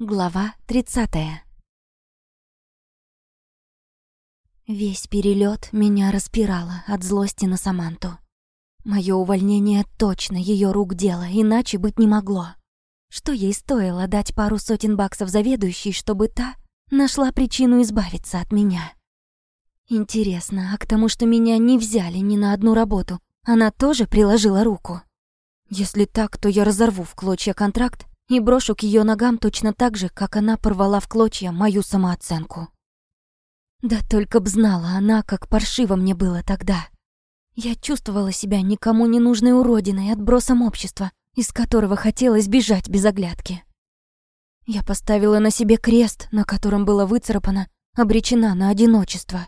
Глава 30 Весь перелет меня распирало от злости на Саманту. Мое увольнение точно ее рук дело, иначе быть не могло. Что ей стоило дать пару сотен баксов заведующей, чтобы та нашла причину избавиться от меня? Интересно, а к тому, что меня не взяли ни на одну работу, она тоже приложила руку? Если так, то я разорву в клочья контракт и брошу к ее ногам точно так же, как она порвала в клочья мою самооценку. Да только б знала она, как паршиво мне было тогда. Я чувствовала себя никому не нужной уродиной, отбросом общества, из которого хотелось бежать без оглядки. Я поставила на себе крест, на котором было выцарапано «Обречена на одиночество».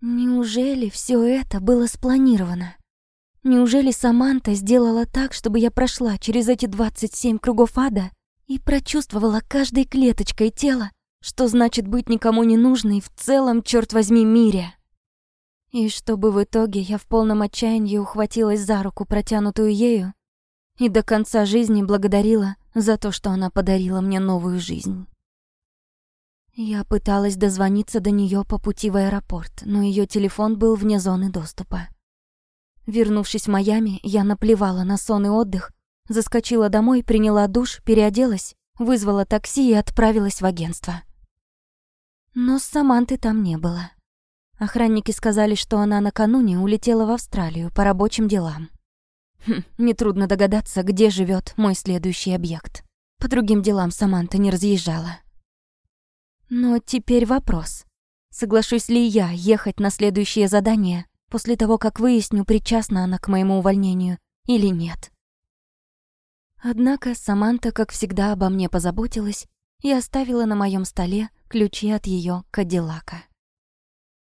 Неужели все это было спланировано? Неужели Саманта сделала так, чтобы я прошла через эти 27 кругов ада и прочувствовала каждой клеточкой тела, что значит быть никому не нужной в целом, черт возьми, мире? И чтобы в итоге я в полном отчаянии ухватилась за руку, протянутую ею, и до конца жизни благодарила за то, что она подарила мне новую жизнь. Я пыталась дозвониться до нее по пути в аэропорт, но ее телефон был вне зоны доступа. Вернувшись в Майами, я наплевала на сон и отдых, заскочила домой, приняла душ, переоделась, вызвала такси и отправилась в агентство. Но Саманты там не было. Охранники сказали, что она накануне улетела в Австралию по рабочим делам. Хм, нетрудно догадаться, где живет мой следующий объект. По другим делам Саманта не разъезжала. Но теперь вопрос. Соглашусь ли я ехать на следующее задание после того, как выясню, причастна она к моему увольнению или нет. Однако Саманта, как всегда, обо мне позаботилась и оставила на моем столе ключи от ее Кадиллака.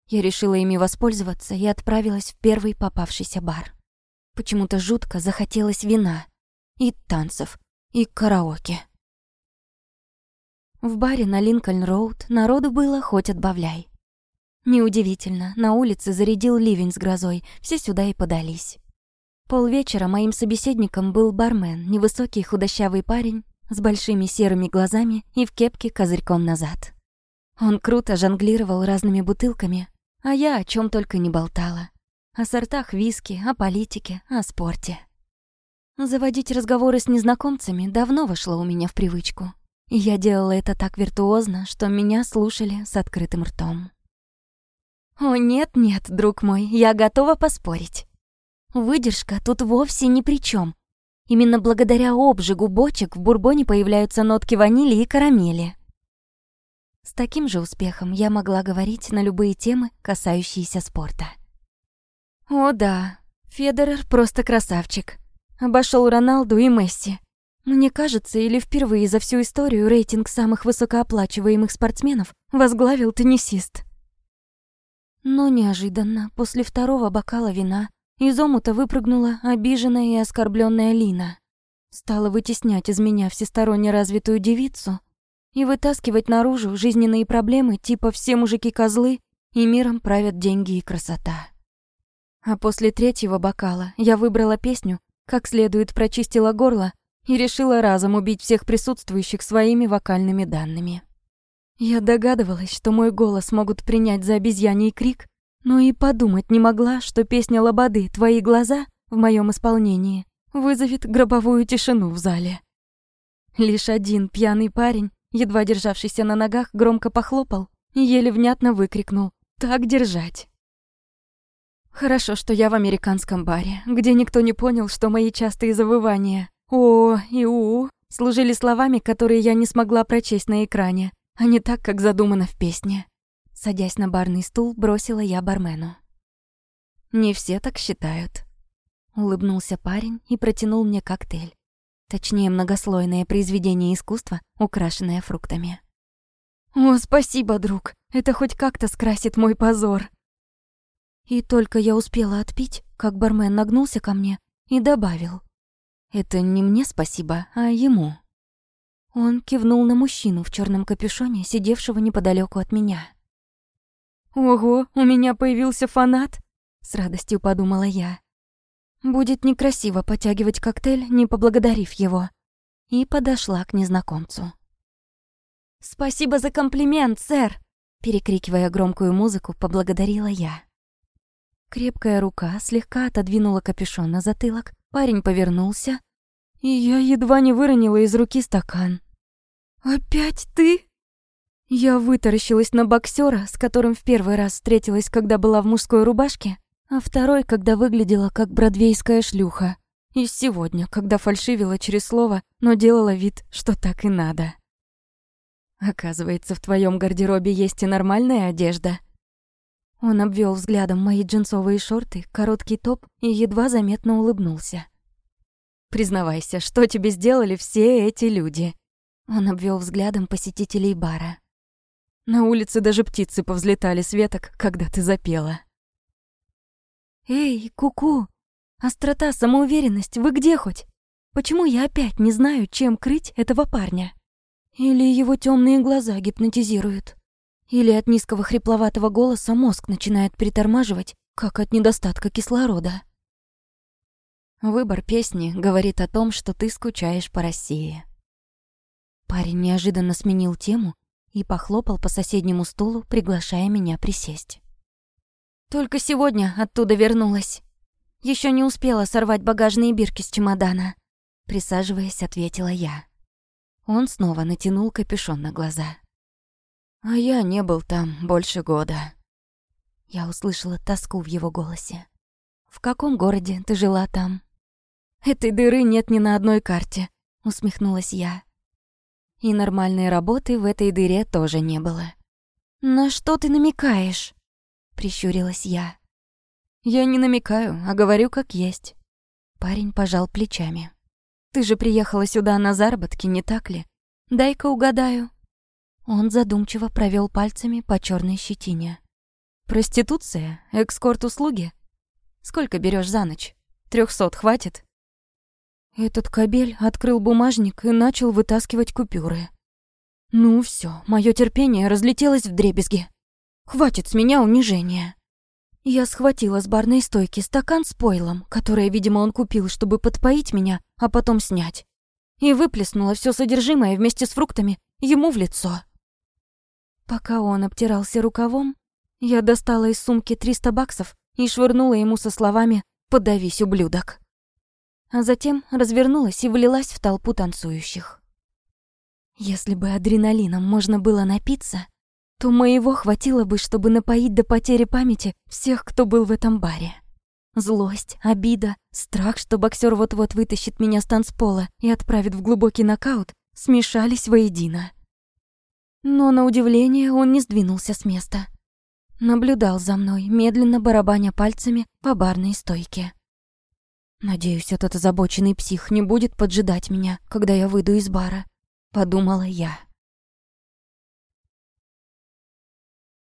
Я решила ими воспользоваться и отправилась в первый попавшийся бар. Почему-то жутко захотелось вина, и танцев, и караоке. В баре на Линкольн-Роуд народу было хоть отбавляй. Неудивительно, на улице зарядил ливень с грозой, все сюда и подались. Полвечера моим собеседником был бармен, невысокий худощавый парень с большими серыми глазами и в кепке козырьком назад. Он круто жонглировал разными бутылками, а я о чем только не болтала. О сортах виски, о политике, о спорте. Заводить разговоры с незнакомцами давно вошло у меня в привычку. И я делала это так виртуозно, что меня слушали с открытым ртом. О, нет-нет, друг мой, я готова поспорить. Выдержка тут вовсе ни при чем. Именно благодаря обжигу бочек в бурбоне появляются нотки ванили и карамели. С таким же успехом я могла говорить на любые темы, касающиеся спорта. О да, Федерер просто красавчик. Обошел Роналду и Месси. Мне кажется, или впервые за всю историю рейтинг самых высокооплачиваемых спортсменов возглавил теннисист. Но неожиданно, после второго бокала вина, из омута выпрыгнула обиженная и оскорбленная Лина. Стала вытеснять из меня всесторонне развитую девицу и вытаскивать наружу жизненные проблемы типа «все мужики козлы» и миром правят деньги и красота. А после третьего бокала я выбрала песню, как следует прочистила горло и решила разом убить всех присутствующих своими вокальными данными. Я догадывалась, что мой голос могут принять за обезьяний крик, но и подумать не могла, что песня Лободы «Твои глаза» в моем исполнении вызовет гробовую тишину в зале. Лишь один пьяный парень, едва державшийся на ногах, громко похлопал и еле внятно выкрикнул «Так держать!». Хорошо, что я в американском баре, где никто не понял, что мои частые завывания «О» и «У» служили словами, которые я не смогла прочесть на экране, а не так, как задумано в песне. Садясь на барный стул, бросила я бармену. «Не все так считают». Улыбнулся парень и протянул мне коктейль. Точнее, многослойное произведение искусства, украшенное фруктами. «О, спасибо, друг! Это хоть как-то скрасит мой позор!» И только я успела отпить, как бармен нагнулся ко мне и добавил. «Это не мне спасибо, а ему». Он кивнул на мужчину в черном капюшоне, сидевшего неподалеку от меня. «Ого, у меня появился фанат!» — с радостью подумала я. «Будет некрасиво потягивать коктейль, не поблагодарив его». И подошла к незнакомцу. «Спасибо за комплимент, сэр!» Перекрикивая громкую музыку, поблагодарила я. Крепкая рука слегка отодвинула капюшон на затылок, парень повернулся, и я едва не выронила из руки стакан. «Опять ты?» Я вытаращилась на боксера, с которым в первый раз встретилась, когда была в мужской рубашке, а второй, когда выглядела как бродвейская шлюха. И сегодня, когда фальшивила через слово, но делала вид, что так и надо. Оказывается, в твоем гардеробе есть и нормальная одежда. Он обвел взглядом мои джинсовые шорты, короткий топ и едва заметно улыбнулся. Признавайся, что тебе сделали все эти люди? Он обвел взглядом посетителей бара. На улице даже птицы повзлетали с веток, когда ты запела. «Эй, куку! -ку! Острота, самоуверенность, вы где хоть? Почему я опять не знаю, чем крыть этого парня? Или его темные глаза гипнотизируют? Или от низкого хрипловатого голоса мозг начинает притормаживать, как от недостатка кислорода?» Выбор песни говорит о том, что ты скучаешь по России. Парень неожиданно сменил тему и похлопал по соседнему стулу, приглашая меня присесть. Только сегодня оттуда вернулась. Еще не успела сорвать багажные бирки с чемодана. Присаживаясь, ответила я. Он снова натянул капюшон на глаза. А я не был там больше года. Я услышала тоску в его голосе. В каком городе ты жила там? Этой дыры нет ни на одной карте, усмехнулась я. И нормальной работы в этой дыре тоже не было. На что ты намекаешь? прищурилась я. Я не намекаю, а говорю как есть. Парень пожал плечами. Ты же приехала сюда на заработки, не так ли? Дай-ка угадаю. Он задумчиво провел пальцами по черной щетине. Проституция, экскорт-услуги. Сколько берешь за ночь? Трехсот хватит? Этот кабель открыл бумажник и начал вытаскивать купюры. Ну все, мое терпение разлетелось в дребезги. Хватит с меня унижения. Я схватила с барной стойки стакан с пойлом, которое, видимо, он купил, чтобы подпоить меня, а потом снять. И выплеснула все содержимое вместе с фруктами ему в лицо. Пока он обтирался рукавом, я достала из сумки 300 баксов и швырнула ему со словами «Подавись, ублюдок». А затем развернулась и влилась в толпу танцующих. Если бы адреналином можно было напиться, то моего хватило бы, чтобы напоить до потери памяти всех, кто был в этом баре. Злость, обида, страх, что боксер вот-вот вытащит меня с танцпола и отправит в глубокий нокаут, смешались воедино. Но, на удивление, он не сдвинулся с места. Наблюдал за мной, медленно барабаня пальцами по барной стойке. «Надеюсь, этот озабоченный псих не будет поджидать меня, когда я выйду из бара», — подумала я.